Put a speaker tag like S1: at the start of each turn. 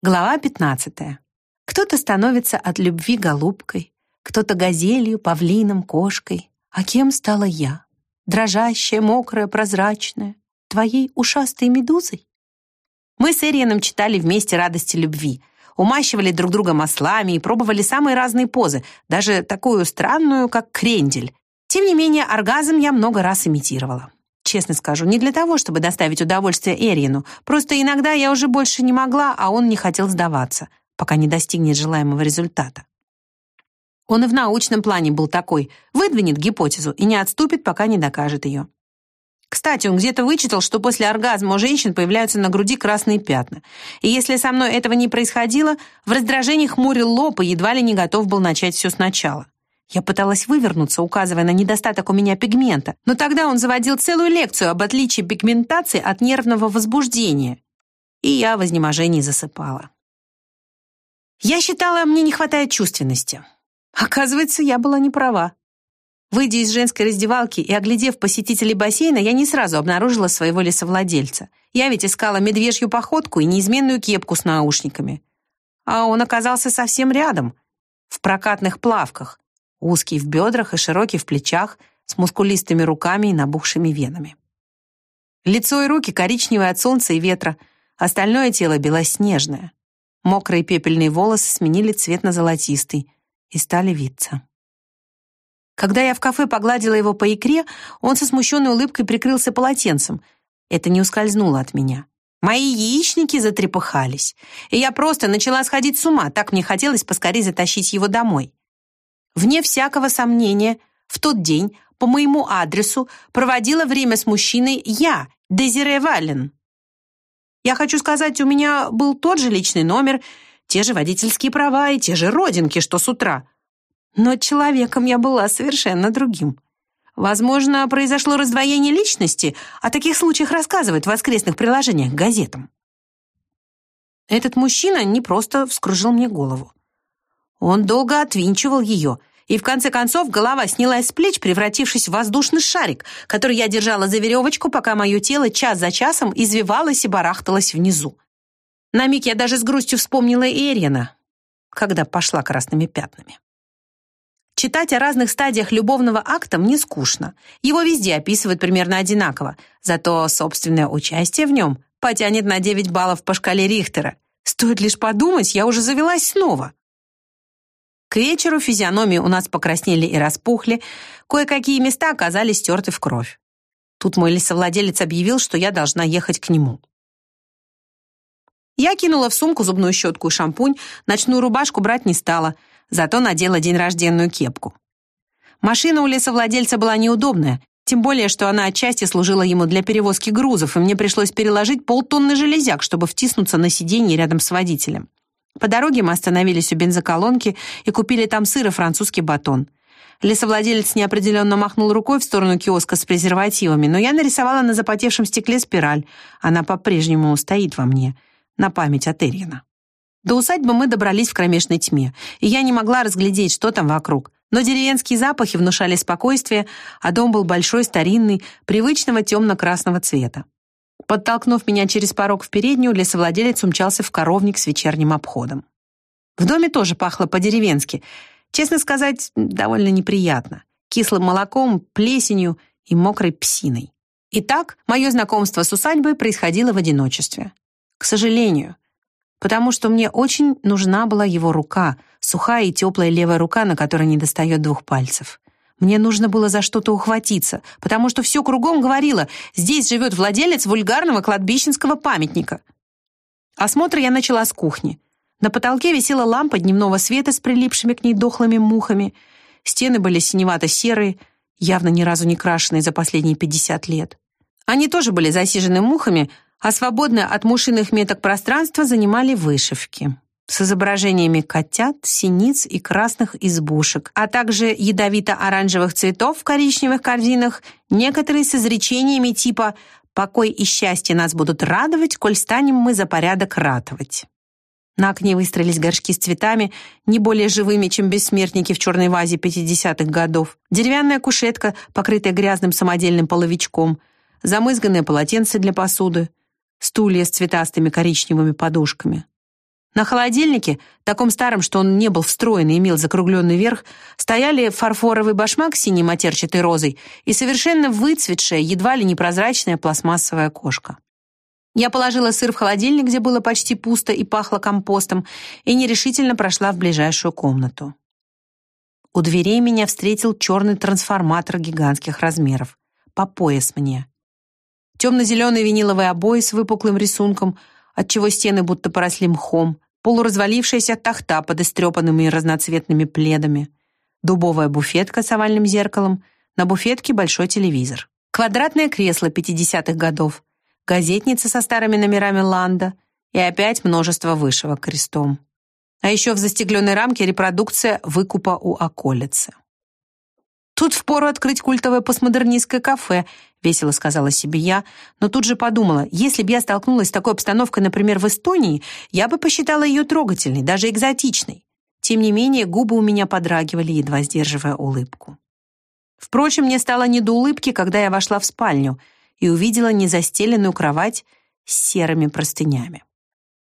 S1: Глава 15. Кто-то становится от любви голубкой, кто-то газелью, павлином, кошкой. А кем стала я? Дрожащая, мокрая, прозрачная. Твоей ушастой медузой? Мы с Эрианом читали вместе «Радости любви», умащивали друг друга маслами и пробовали самые разные позы, даже такую странную, как крендель. Тем не менее, оргазм я много раз имитировала. Честно скажу, не для того, чтобы доставить удовольствие Эрину. Просто иногда я уже больше не могла, а он не хотел сдаваться, пока не достигнет желаемого результата. Он и в научном плане был такой. Выдвинет гипотезу и не отступит, пока не докажет ее. Кстати, он где-то вычитал, что после оргазма у женщин появляются на груди красные пятна. И если со мной этого не происходило, в раздражении хмурил лоб и едва ли не готов был начать все сначала. Я пыталась вывернуться, указывая на недостаток у меня пигмента, но тогда он заводил целую лекцию об отличии пигментации от нервного возбуждения. И я в изнеможении засыпала. Я считала, мне не хватает чувственности. Оказывается, я была не права. Выйдя из женской раздевалки и оглядев посетителей бассейна, я не сразу обнаружила своего лесовладельца. Я ведь искала медвежью походку и неизменную кепку с наушниками. А он оказался совсем рядом, в прокатных плавках, узкий в бедрах и широкий в плечах, с мускулистыми руками и набухшими венами. Лицо и руки коричневые от солнца и ветра, остальное тело белоснежное. Мокрые пепельные волосы сменили цвет на золотистый и стали виться. Когда я в кафе погладила его по икре, он со смущенной улыбкой прикрылся полотенцем. Это не ускользнуло от меня. Мои яичники затрепыхались, и я просто начала сходить с ума, так мне хотелось поскорее затащить его домой. Вне всякого сомнения, в тот день по моему адресу проводила время с мужчиной я, Дезире Вален. Я хочу сказать, у меня был тот же личный номер, те же водительские права и те же родинки, что с утра. Но человеком я была совершенно другим. Возможно, произошло раздвоение личности, о таких случаях рассказывают в воскресных приложениях к газетам. Этот мужчина не просто вскружил мне голову. Он долго отвинчивал ее, и в конце концов голова снялась с плеч, превратившись в воздушный шарик, который я держала за веревочку, пока мое тело час за часом извивалось и барахталось внизу. На миг я даже с грустью вспомнила Эриана, когда пошла красными пятнами. Читать о разных стадиях любовного акта мне скучно. Его везде описывают примерно одинаково, зато собственное участие в нем потянет на 9 баллов по шкале Рихтера. Стоит лишь подумать, я уже завелась снова. К вечеру физиономии у нас покраснели и распухли, кое-какие места оказались стерты в кровь. Тут мой лесовладелец объявил, что я должна ехать к нему. Я кинула в сумку зубную щетку и шампунь, ночную рубашку брать не стала, зато надела день рожденную кепку. Машина у лесовладельца была неудобная, тем более, что она отчасти служила ему для перевозки грузов, и мне пришлось переложить полтонны железяк, чтобы втиснуться на сиденье рядом с водителем. По дороге мы остановились у бензоколонки и купили там сыр и французский батон. Лесовладелец неопределенно махнул рукой в сторону киоска с презервативами, но я нарисовала на запотевшем стекле спираль. Она по-прежнему стоит во мне, на память от Эрьена. До усадьбы мы добрались в кромешной тьме, и я не могла разглядеть, что там вокруг. Но деревенские запахи внушали спокойствие, а дом был большой, старинный, привычного темно-красного цвета. Подтолкнув меня через порог в переднюю, лесовладелец умчался в коровник с вечерним обходом. В доме тоже пахло по-деревенски. Честно сказать, довольно неприятно. Кислым молоком, плесенью и мокрой псиной. Итак, мое знакомство с усадьбой происходило в одиночестве. К сожалению. Потому что мне очень нужна была его рука, сухая и теплая левая рука, на которой не достает двух пальцев. Мне нужно было за что-то ухватиться, потому что все кругом говорило, здесь живет владелец вульгарного кладбищенского памятника. Осмотр я начала с кухни. На потолке висела лампа дневного света с прилипшими к ней дохлыми мухами. Стены были синевато-серые, явно ни разу не крашеные за последние 50 лет. Они тоже были засижены мухами, а свободное от мушиных меток пространство занимали вышивки с изображениями котят, синиц и красных избушек, а также ядовито-оранжевых цветов в коричневых корзинах, некоторые с изречениями типа «покой и счастье нас будут радовать, коль станем мы за порядок ратовать». На окне выстроились горшки с цветами, не более живыми, чем бессмертники в черной вазе 50-х годов, деревянная кушетка, покрытая грязным самодельным половичком, замызганное полотенце для посуды, стулья с цветастыми коричневыми подушками. На холодильнике, таком старом, что он не был встроен и имел закругленный верх, стояли фарфоровый башмак с синей матерчатой розой и совершенно выцветшая, едва ли непрозрачная пластмассовая кошка. Я положила сыр в холодильник, где было почти пусто и пахло компостом, и нерешительно прошла в ближайшую комнату. У дверей меня встретил черный трансформатор гигантских размеров. По пояс мне. Темно-зеленые виниловые обои с выпуклым рисунком, отчего стены будто поросли мхом, полуразвалившаяся тахта под истрепанными разноцветными пледами, дубовая буфетка с овальным зеркалом, на буфетке большой телевизор, квадратное кресло 50-х годов, газетница со старыми номерами «Ланда» и опять множество вышивок крестом. А еще в застекленной рамке репродукция выкупа у околицы. «Тут впору открыть культовое постмодернистское кафе», — весело сказала себе я, но тут же подумала, если бы я столкнулась с такой обстановкой, например, в Эстонии, я бы посчитала ее трогательной, даже экзотичной. Тем не менее, губы у меня подрагивали, едва сдерживая улыбку. Впрочем, мне стало не до улыбки, когда я вошла в спальню и увидела незастеленную кровать с серыми простынями.